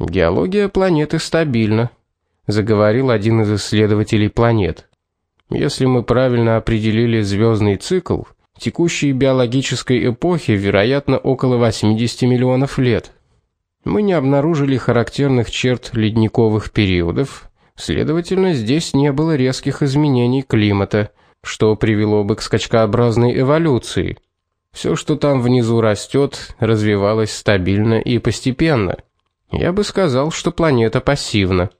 Геология планеты стабильна, заговорил один из исследователей планет. Если мы правильно определили звездный цикл, текущей биологической эпохи, вероятно, около 80 миллионов лет. Мы не обнаружили характерных черт ледниковых периодов, следовательно, здесь не было резких изменений климата, что привело бы к скачкообразной эволюции. Все, что там внизу растет, развивалось стабильно и постепенно. Я бы сказал, что планета пассивна.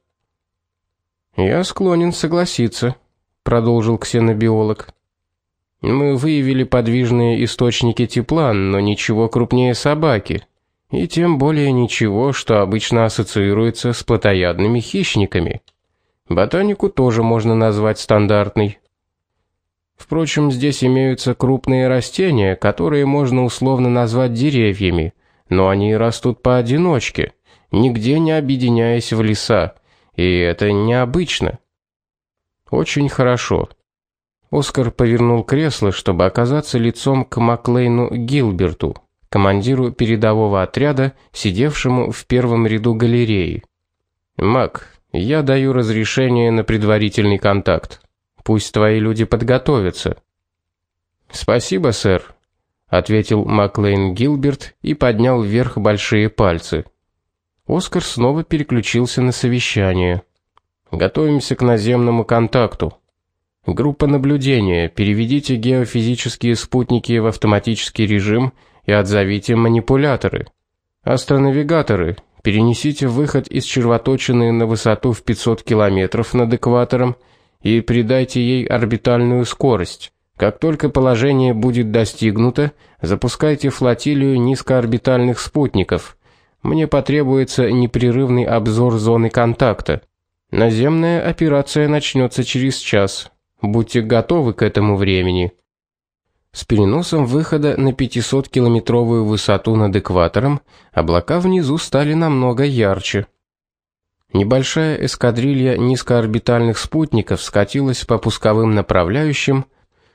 Я склонен согласиться, продолжил ксенобиолог. Мы выявили подвижные источники тепла, но ничего крупнее собаки, и тем более ничего, что обычно ассоциируется с плотоядными хищниками. Ботанику тоже можно назвать стандартной. Впрочем, здесь имеются крупные растения, которые можно условно назвать деревьями, но они растут поодиночке, нигде не объединяясь в леса, и это необычно. Очень хорошо. Оскар повернул кресло, чтобы оказаться лицом к Маклейну Гилберту, командиру передового отряда, сидевшему в первом ряду галереи. Мак, я даю разрешение на предварительный контакт. Пусть твои люди подготовятся. Спасибо, сэр, ответил Маклейн Гилберт и поднял вверх большие пальцы. Оскар снова переключился на совещание. Готовимся к наземному контакту. Группа наблюдения. Переведите геофизические спутники в автоматический режим и отзовите манипуляторы. Астронавигаторы. Перенесите выход из червоточины на высоту в 500 километров над экватором и придайте ей орбитальную скорость. Как только положение будет достигнуто, запускайте флотилию низкоорбитальных спутников мне потребуется непрерывный обзор зоны контакта. Наземная операция начнется через час. Будьте готовы к этому времени. С переносом выхода на 500-километровую высоту над экватором облака внизу стали намного ярче. Небольшая эскадрилья низкоорбитальных спутников скатилась по пусковым направляющим,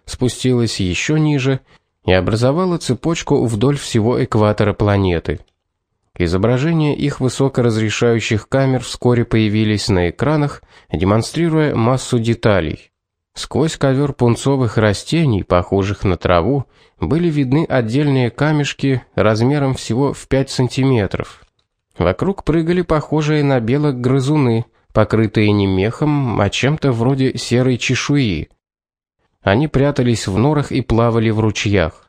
спустилась еще ниже и образовала цепочку вдоль всего экватора планеты. Изображения их высокоразрешающих камер вскоре появились на экранах, демонстрируя массу деталей. Сквозь ковер пунцовых растений, похожих на траву, были видны отдельные камешки размером всего в 5 сантиметров. Вокруг прыгали похожие на белок грызуны, покрытые не мехом, а чем-то вроде серой чешуи. Они прятались в норах и плавали в ручьях.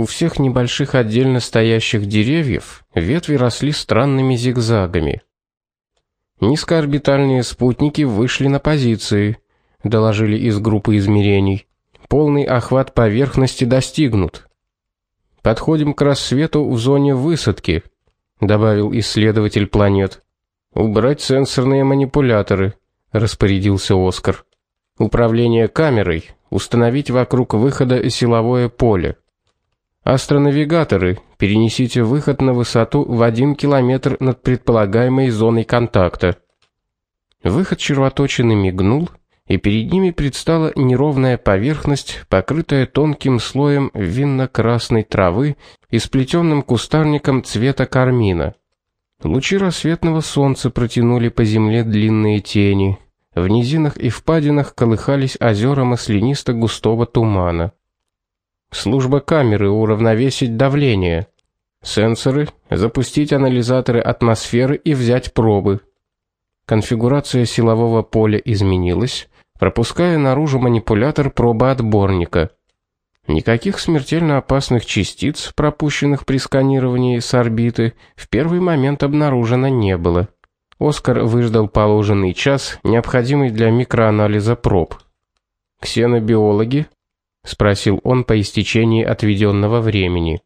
У всех небольших отдельно стоящих деревьев ветви росли странными зигзагами. Низкоорбитальные спутники вышли на позиции, доложили из группы измерений. Полный охват поверхности достигнут. Подходим к рассвету в зоне высадки, добавил исследователь планет. Убрать сенсорные манипуляторы, распорядился Оскар. Управление камерой, установить вокруг выхода силовое поле. Астронавигаторы, перенесите выход на высоту в 1 километр над предполагаемой зоной контакта. Выход червоточины мигнул, и перед ними предстала неровная поверхность, покрытая тонким слоем винно-красной травы и сплетенным кустарником цвета кармина. Лучи рассветного солнца протянули по земле длинные тени. В низинах и впадинах колыхались озера маслянисто-густого тумана. Служба камеры уравновесить давление. Сенсоры запустить анализаторы атмосферы и взять пробы. Конфигурация силового поля изменилась, пропуская наружу манипулятор пробоотборника. Никаких смертельно опасных частиц, пропущенных при сканировании с орбиты, в первый момент обнаружено не было. Оскар выждал положенный час, необходимый для микроанализа проб. Ксенобиологи спросил он по истечении отведенного времени.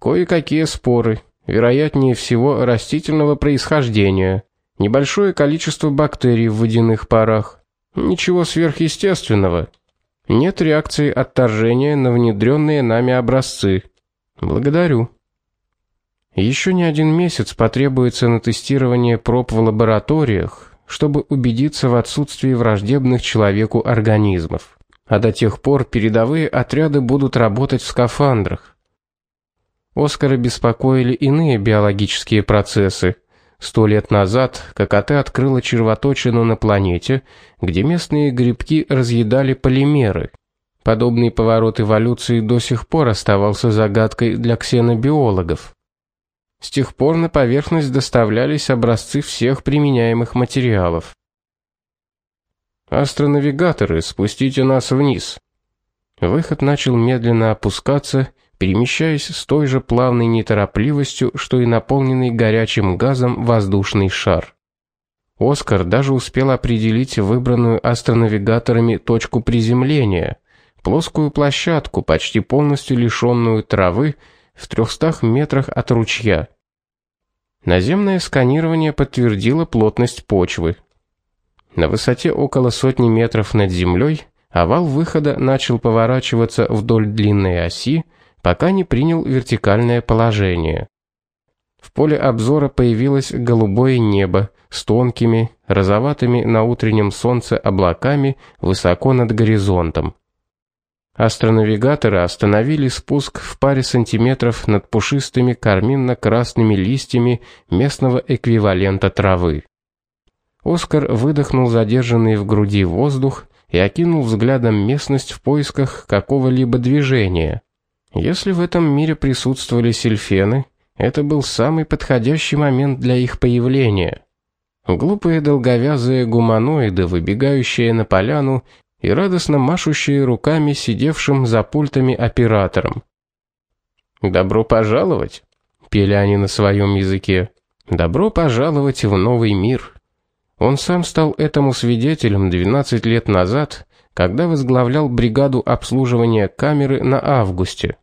Кое-какие споры, вероятнее всего растительного происхождения, небольшое количество бактерий в водяных парах. Ничего сверхъестественного. Нет реакции отторжения на внедренные нами образцы. Благодарю. Еще не один месяц потребуется на тестирование проб в лабораториях, чтобы убедиться в отсутствии враждебных человеку организмов а до тех пор передовые отряды будут работать в скафандрах. Оскара беспокоили иные биологические процессы. Сто лет назад ККТ открыла червоточину на планете, где местные грибки разъедали полимеры. Подобный поворот эволюции до сих пор оставался загадкой для ксенобиологов. С тех пор на поверхность доставлялись образцы всех применяемых материалов. Астронавигаторы, спустите нас вниз. Выход начал медленно опускаться, перемещаясь с той же плавной неторопливостью, что и наполненный горячим газом воздушный шар. Оскар даже успел определить выбранную астронавигаторами точку приземления плоскую площадку, почти полностью лишенную травы, в трехстах метрах от ручья. Наземное сканирование подтвердило плотность почвы. На высоте около сотни метров над землей овал выхода начал поворачиваться вдоль длинной оси, пока не принял вертикальное положение. В поле обзора появилось голубое небо с тонкими, розоватыми на утреннем солнце облаками высоко над горизонтом. Астронавигаторы остановили спуск в паре сантиметров над пушистыми карминно-красными листьями местного эквивалента травы. Оскар выдохнул задержанный в груди воздух и окинул взглядом местность в поисках какого-либо движения. Если в этом мире присутствовали сельфены, это был самый подходящий момент для их появления. Глупые долговязые гуманоиды, выбегающие на поляну и радостно машущие руками сидевшим за пультами оператором. «Добро пожаловать!» — пели они на своем языке. «Добро пожаловать в новый мир!» Он сам стал этому свидетелем 12 лет назад, когда возглавлял бригаду обслуживания камеры на августе.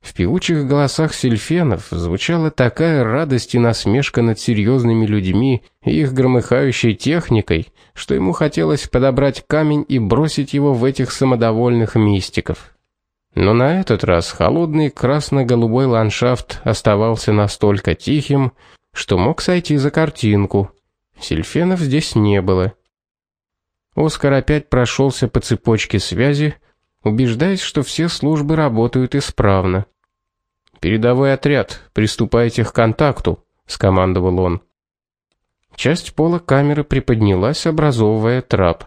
В певучих голосах сельфенов звучала такая радость и насмешка над серьезными людьми и их громыхающей техникой, что ему хотелось подобрать камень и бросить его в этих самодовольных мистиков. Но на этот раз холодный красно-голубой ландшафт оставался настолько тихим, что мог сойти за картинку. Сельфенов здесь не было. Оскар опять прошелся по цепочке связи, убеждаясь, что все службы работают исправно. Передовой отряд, приступайте к контакту, скомандовал он. Часть пола камеры приподнялась, образовывая трап.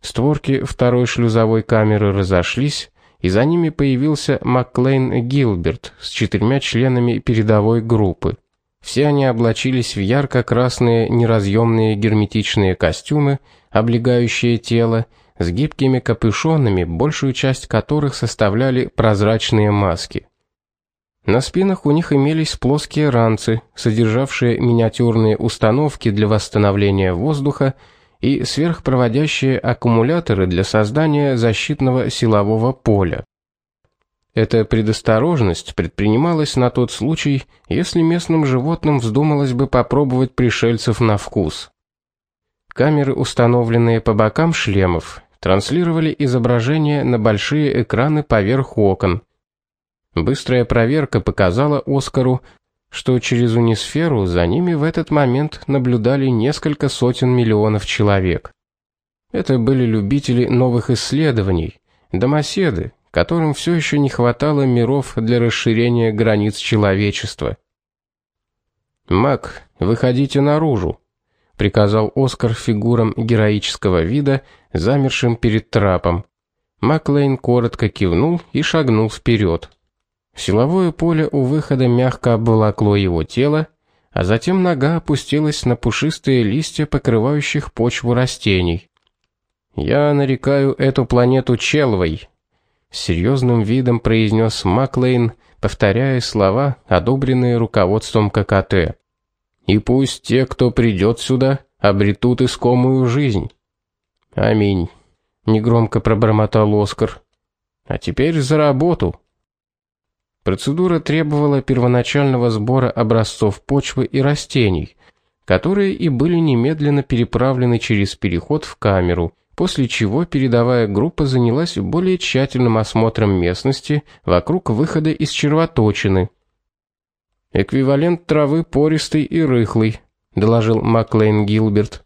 Створки второй шлюзовой камеры разошлись, и за ними появился Макклейн Гилберт с четырьмя членами передовой группы. Все они облачились в ярко-красные неразъемные герметичные костюмы, облегающие тело, с гибкими капюшонами, большую часть которых составляли прозрачные маски. На спинах у них имелись плоские ранцы, содержавшие миниатюрные установки для восстановления воздуха и сверхпроводящие аккумуляторы для создания защитного силового поля. Эта предосторожность предпринималась на тот случай, если местным животным вздумалось бы попробовать пришельцев на вкус. Камеры, установленные по бокам шлемов, транслировали изображение на большие экраны поверх окон. Быстрая проверка показала Оскару, что через унисферу за ними в этот момент наблюдали несколько сотен миллионов человек. Это были любители новых исследований, домоседы, которым все еще не хватало миров для расширения границ человечества. Мак, выходите наружу, приказал Оскар фигурам героического вида, замершим перед трапом. Маклейн коротко кивнул и шагнул вперед. Силовое поле у выхода мягко обволокло его тело, а затем нога опустилась на пушистые листья, покрывающих почву растений. Я нарекаю эту планету Челвой, с серьезным видом произнес Маклейн, повторяя слова, одобренные руководством ККТ. И пусть те, кто придет сюда, обретут искомую жизнь. Аминь, негромко пробормотал Оскар. А теперь за работу. Процедура требовала первоначального сбора образцов почвы и растений, которые и были немедленно переправлены через переход в камеру, после чего передовая группа занялась более тщательным осмотром местности вокруг выхода из червоточины. Эквивалент травы пористый и рыхлый, доложил Маклейн Гилберт.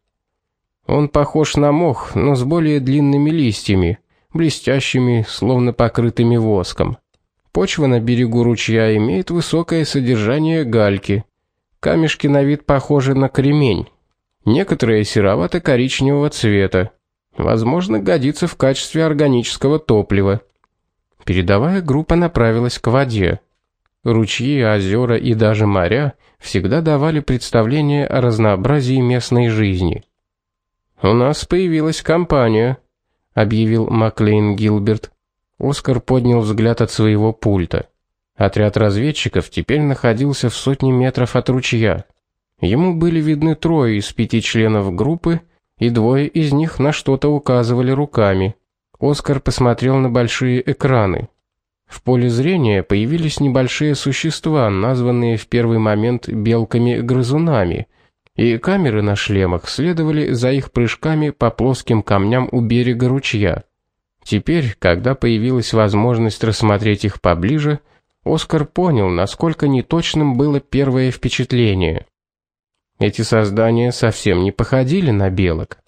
Он похож на мох, но с более длинными листьями, блестящими, словно покрытыми воском. Почва на берегу ручья имеет высокое содержание гальки. Камешки на вид похожи на кремень. Некоторые серовато-коричневого цвета. Возможно, годится в качестве органического топлива. Передовая группа направилась к воде. Ручьи, озера и даже моря всегда давали представление о разнообразии местной жизни. У нас появилась компания, объявил Маклейн Гилберт. Оскар поднял взгляд от своего пульта. Отряд разведчиков теперь находился в сотне метров от ручья. Ему были видны трое из пяти членов группы, и двое из них на что-то указывали руками. Оскар посмотрел на большие экраны. В поле зрения появились небольшие существа, названные в первый момент белками-грызунами, и камеры на шлемах следовали за их прыжками по плоским камням у берега ручья. Теперь, когда появилась возможность рассмотреть их поближе, Оскар понял, насколько неточным было первое впечатление. Эти создания совсем не походили на белок.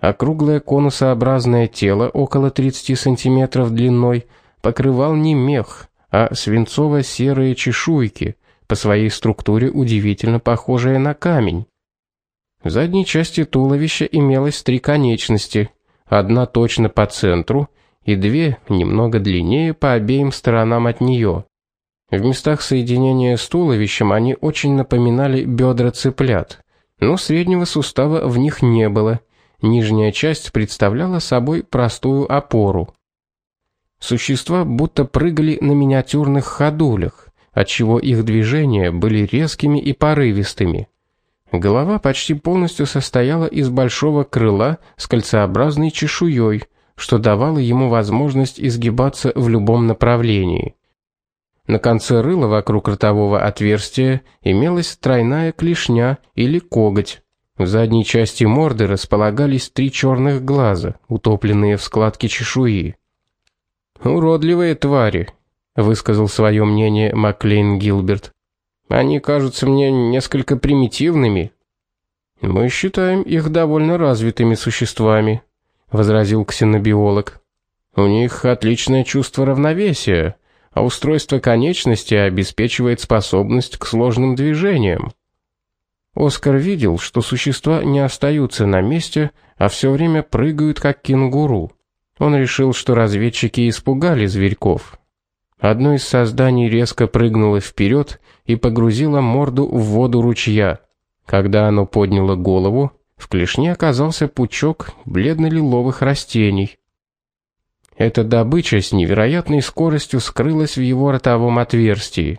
Округлое конусообразное тело около 30 сантиметров длиной покрывал не мех, а свинцово-серые чешуйки, по своей структуре удивительно похожие на камень. В задней части туловища имелось три конечности, одна точно по центру и две немного длиннее по обеим сторонам от нее. В местах соединения с туловищем они очень напоминали бедра цыплят, но среднего сустава в них не было. Нижняя часть представляла собой простую опору. Существа будто прыгали на миниатюрных ходулях, отчего их движения были резкими и порывистыми. Голова почти полностью состояла из большого крыла с кольцеобразной чешуей, что давало ему возможность изгибаться в любом направлении. На конце рыла вокруг ротового отверстия имелась тройная клешня или коготь. В задней части морды располагались три черных глаза, утопленные в складке чешуи. Уродливые твари, высказал свое мнение Маклейн Гилберт. Они кажутся мне несколько примитивными. Мы считаем их довольно развитыми существами, возразил ксенобиолог. У них отличное чувство равновесия, а устройство конечности обеспечивает способность к сложным движениям. Оскар видел, что существа не остаются на месте, а все время прыгают как кенгуру. Он решил, что разведчики испугали зверьков. Одно из созданий резко прыгнуло вперед и погрузило морду в воду ручья. Когда оно подняло голову, в клешне оказался пучок бледно-лиловых растений. Эта добыча с невероятной скоростью скрылась в его ротовом отверстии.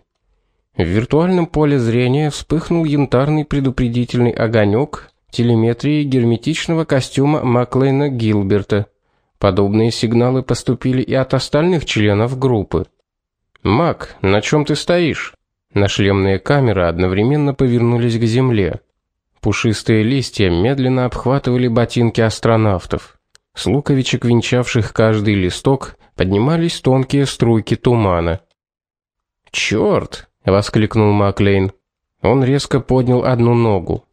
В виртуальном поле зрения вспыхнул янтарный предупредительный огонек телеметрии герметичного костюма Маклейна Гилберта. Подобные сигналы поступили и от остальных членов группы. "Мак, на чем ты стоишь?" Нашлемные камеры одновременно повернулись к земле. Пушистые листья медленно обхватывали ботинки астронавтов. С луковичек, венчавших каждый листок, поднимались тонкие струйки тумана. «Черт!» — воскликнул Маклейн. Он резко поднял одну ногу.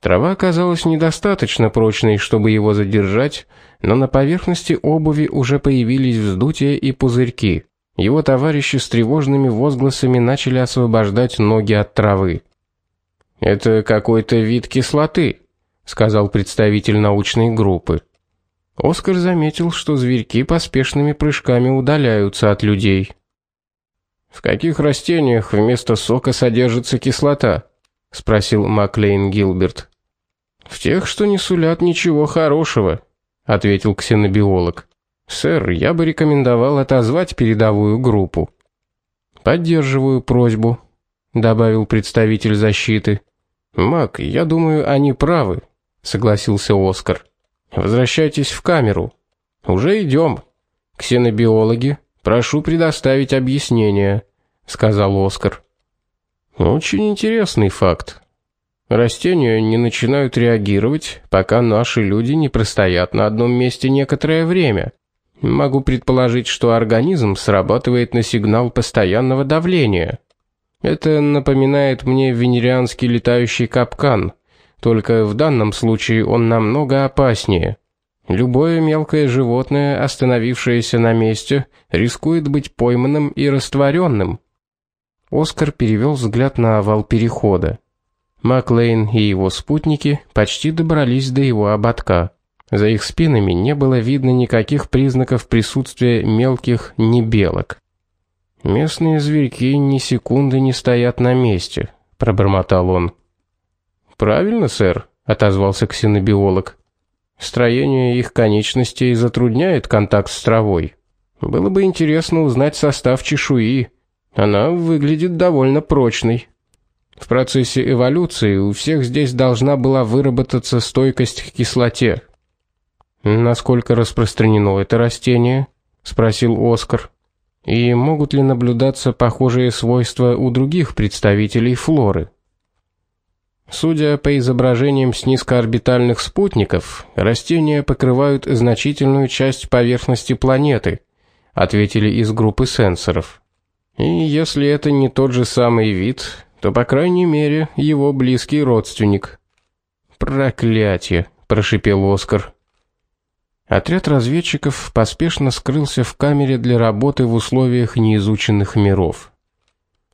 Трава оказалась недостаточно прочной, чтобы его задержать, но на поверхности обуви уже появились вздутия и пузырьки. Его товарищи с тревожными возгласами начали освобождать ноги от травы. Это какой-то вид кислоты, сказал представитель научной группы. Оскар заметил, что зверьки поспешными прыжками удаляются от людей. В каких растениях вместо сока содержится кислота? спросил Маклейн Гилберт. В тех, что не сулят ничего хорошего, ответил ксенобиолог. Сэр, я бы рекомендовал отозвать передовую группу. Поддерживаю просьбу, добавил представитель защиты. Мак, я думаю, они правы, согласился Оскар. Возвращайтесь в камеру. Уже идем. Ксенобиологи, прошу предоставить объяснение, сказал Оскар. Очень интересный факт, Растения не начинают реагировать, пока наши люди не простоят на одном месте некоторое время. Могу предположить, что организм срабатывает на сигнал постоянного давления. Это напоминает мне венерианский летающий капкан, только в данном случае он намного опаснее. Любое мелкое животное, остановившееся на месте, рискует быть пойманным и растворенным. Оскар перевел взгляд на овал перехода. Маклейн и его спутники почти добрались до его ободка. За их спинами не было видно никаких признаков присутствия мелких небелок. Местные зверьки ни секунды не стоят на месте, пробормотал он. Правильно, сэр, отозвался ксенобиолог. Строение их конечностей затрудняет контакт с травой. Было бы интересно узнать состав чешуи. Она выглядит довольно прочной. В процессе эволюции у всех здесь должна была выработаться стойкость к кислоте. Насколько распространено это растение? спросил Оскар. И могут ли наблюдаться похожие свойства у других представителей флоры? Судя по изображениям с низкоорбитальных спутников, растения покрывают значительную часть поверхности планеты, ответили из группы сенсоров. И если это не тот же самый вид, то по крайней мере его близкий родственник. Проклятие, прошипел Оскар. Отряд разведчиков поспешно скрылся в камере для работы в условиях неизученных миров.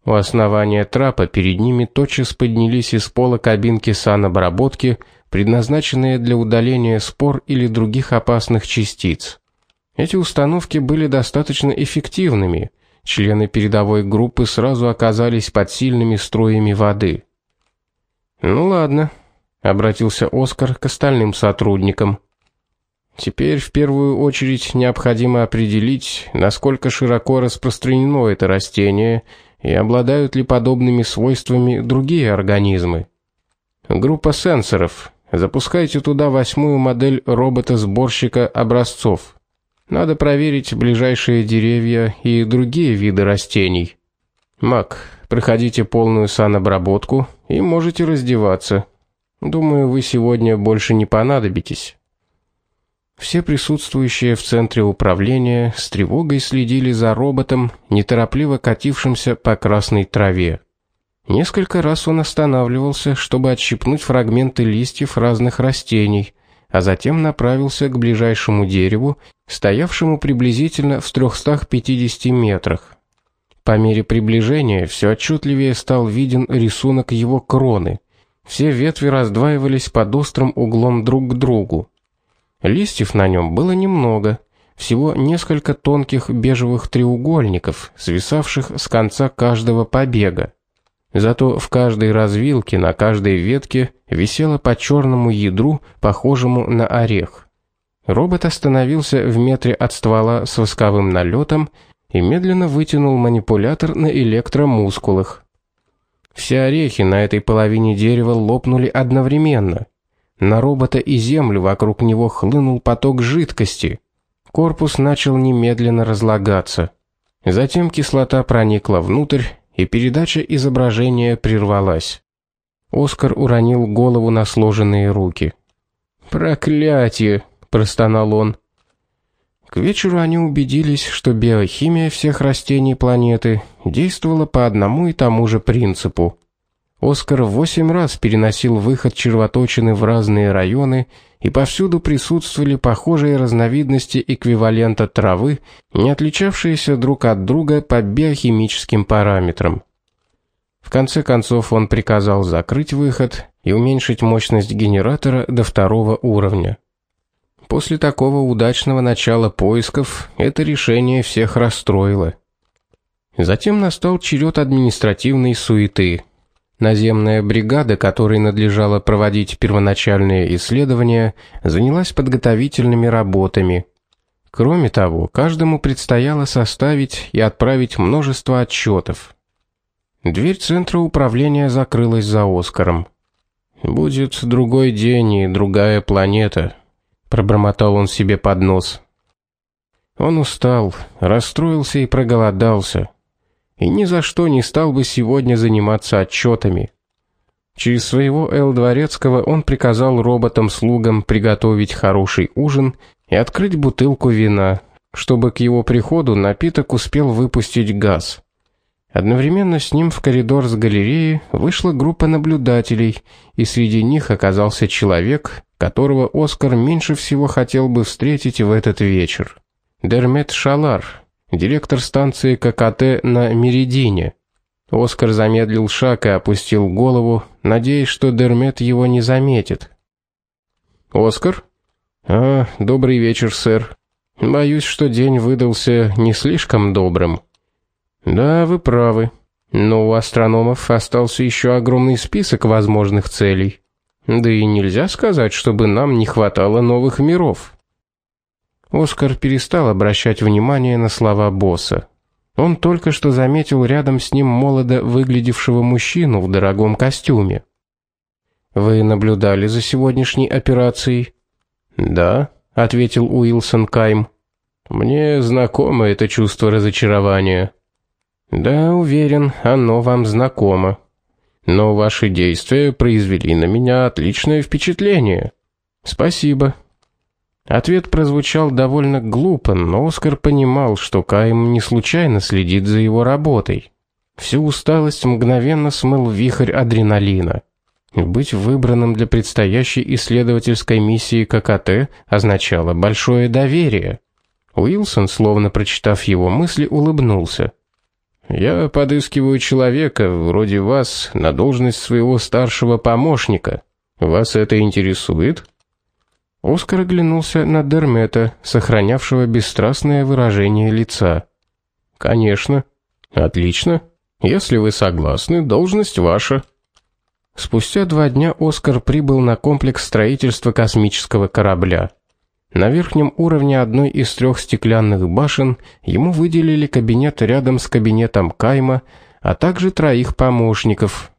У основания трапа перед ними тотчас поднялись из пола кабинки санобработки, предназначенные для удаления спор или других опасных частиц. Эти установки были достаточно эффективными. Члены передовой группы сразу оказались под сильными струями воды. Ну ладно, обратился Оскар к остальным сотрудникам. Теперь в первую очередь необходимо определить, насколько широко распространено это растение и обладают ли подобными свойствами другие организмы. Группа сенсоров. Запускайте туда восьмую модель робота-сборщика образцов. Надо проверить ближайшие деревья и другие виды растений. Мак, проходите полную санобработку и можете раздеваться. Думаю, вы сегодня больше не понадобитесь. Все присутствующие в центре управления с тревогой следили за роботом, неторопливо катившимся по красной траве. Несколько раз он останавливался, чтобы отщипнуть фрагменты листьев разных растений, а затем направился к ближайшему дереву, стоявшему приблизительно в 350 метрах. По мере приближения все отчетливее стал виден рисунок его кроны. Все ветви раздваивались под острым углом друг к другу. Листьев на нем было немного, всего несколько тонких бежевых треугольников, свисавших с конца каждого побега. Зато в каждой развилке, на каждой ветке висело по черному ядру, похожему на орех. Робот остановился в метре от ствола с восковым налетом и медленно вытянул манипулятор на электромускулах. Все орехи на этой половине дерева лопнули одновременно. На робота и землю вокруг него хлынул поток жидкости. Корпус начал немедленно разлагаться. Затем кислота проникла внутрь, и передача изображения прервалась. Оскар уронил голову на сложенные руки. "Проклятие", простонал он. К вечеру они убедились, что биохимия всех растений планеты действовала по одному и тому же принципу. Оскар восемь раз переносил выход червоточины в разные районы, и повсюду присутствовали похожие разновидности эквивалента травы, не отличавшиеся друг от друга по биохимическим параметрам. В конце концов он приказал закрыть выход и уменьшить мощность генератора до второго уровня. После такого удачного начала поисков это решение всех расстроило. Затем настал черед административной суеты. Наземная бригада, которой надлежало проводить первоначальные исследования, занялась подготовительными работами. Кроме того, каждому предстояло составить и отправить множество отчетов. Дверь центра управления закрылась за Оскаром. Будет другой день и другая планета, пробормотал он себе под нос. Он устал, расстроился и проголодался и ни за что не стал бы сегодня заниматься отчетами. Через своего Эл Дворецкого он приказал роботам-слугам приготовить хороший ужин и открыть бутылку вина, чтобы к его приходу напиток успел выпустить газ. Одновременно с ним в коридор с галереи вышла группа наблюдателей, и среди них оказался человек, которого Оскар меньше всего хотел бы встретить в этот вечер. Дермет Шалар, директор станции ККТ на Меридине. Оскар замедлил шаг и опустил голову, надеясь, что Дермет его не заметит. Оскар? А, добрый вечер, сэр. Боюсь, что день выдался не слишком добрым. Да, вы правы. Но у астрономов остался еще огромный список возможных целей. Да и нельзя сказать, чтобы нам не хватало новых миров. Оскар перестал обращать внимание на слова босса. Он только что заметил рядом с ним молодо выглядевшего мужчину в дорогом костюме. Вы наблюдали за сегодняшней операцией? Да, ответил Уилсон Кайм. Мне знакомо это чувство разочарования. Да, уверен, оно вам знакомо. Но ваши действия произвели на меня отличное впечатление. Спасибо. Ответ прозвучал довольно глупо, но Оскар понимал, что Кайм не случайно следит за его работой. Всю усталость мгновенно смыл вихрь адреналина. Быть выбранным для предстоящей исследовательской миссии ККТ означало большое доверие. Уилсон, словно прочитав его мысли, улыбнулся. Я подыскиваю человека вроде вас на должность своего старшего помощника. Вас это интересует? Оскар оглянулся на Дермета, сохранявшего бесстрастное выражение лица. Конечно. Отлично. Если вы согласны, должность ваша. Спустя два дня Оскар прибыл на комплекс строительства космического корабля. На верхнем уровне одной из трех стеклянных башен ему выделили кабинет рядом с кабинетом Кайма, а также троих помощников.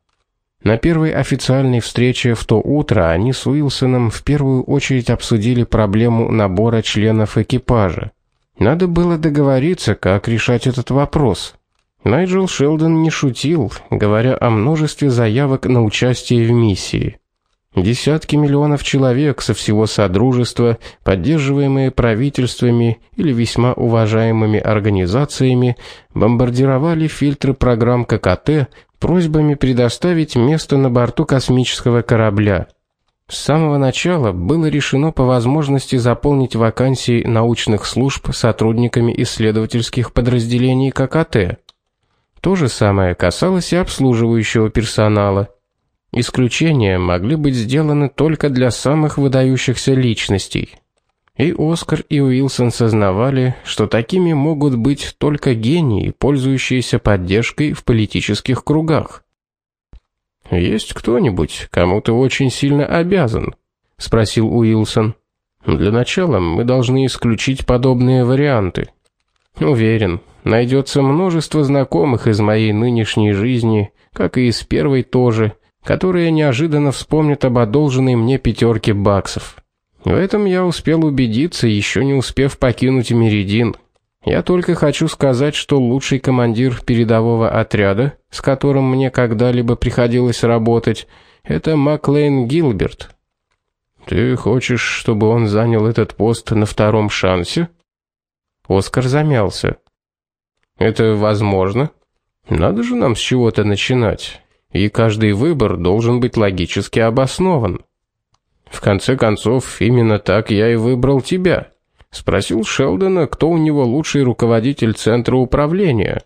На первой официальной встрече в то утро они с Уилсоном в первую очередь обсудили проблему набора членов экипажа. Надо было договориться, как решать этот вопрос. Найджел Шелдон не шутил, говоря о множестве заявок на участие в миссии. Десятки миллионов человек со всего содружества, поддерживаемые правительствами или весьма уважаемыми организациями, бомбардировали фильтры программ ККТ просьбами предоставить место на борту космического корабля. С самого начала было решено по возможности заполнить вакансии научных служб сотрудниками исследовательских подразделений ККТ. То же самое касалось и обслуживающего персонала. Исключения могли быть сделаны только для самых выдающихся личностей. И Оскар и Уилсон сознавали, что такими могут быть только гении, пользующиеся поддержкой в политических кругах. Есть кто-нибудь, кому ты очень сильно обязан? спросил Уилсон. Для начала мы должны исключить подобные варианты. Уверен, найдется множество знакомых из моей нынешней жизни, как и из первой тоже которые неожиданно вспомнят об одолженной мне пятерке баксов. В этом я успел убедиться, еще не успев покинуть Меридин. Я только хочу сказать, что лучший командир передового отряда, с которым мне когда-либо приходилось работать, это Маклейн Гилберт. Ты хочешь, чтобы он занял этот пост на втором шансе? Оскар замялся. Это возможно? Надо же нам с чего-то начинать и каждый выбор должен быть логически обоснован. В конце концов, именно так я и выбрал тебя. Спросил Шелдона, кто у него лучший руководитель центра управления.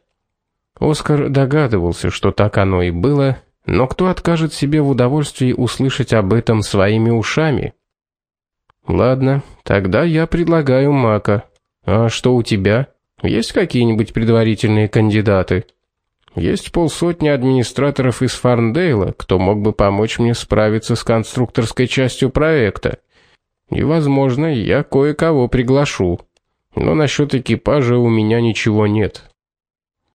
Оскар догадывался, что так оно и было, но кто откажет себе в удовольствии услышать об этом своими ушами? Ладно, тогда я предлагаю Мака. А что у тебя? Есть какие-нибудь предварительные кандидаты? Есть полсотни администраторов из Фарндейла, кто мог бы помочь мне справиться с конструкторской частью проекта. И, возможно, я кое-кого приглашу. Но насчет экипажа у меня ничего нет.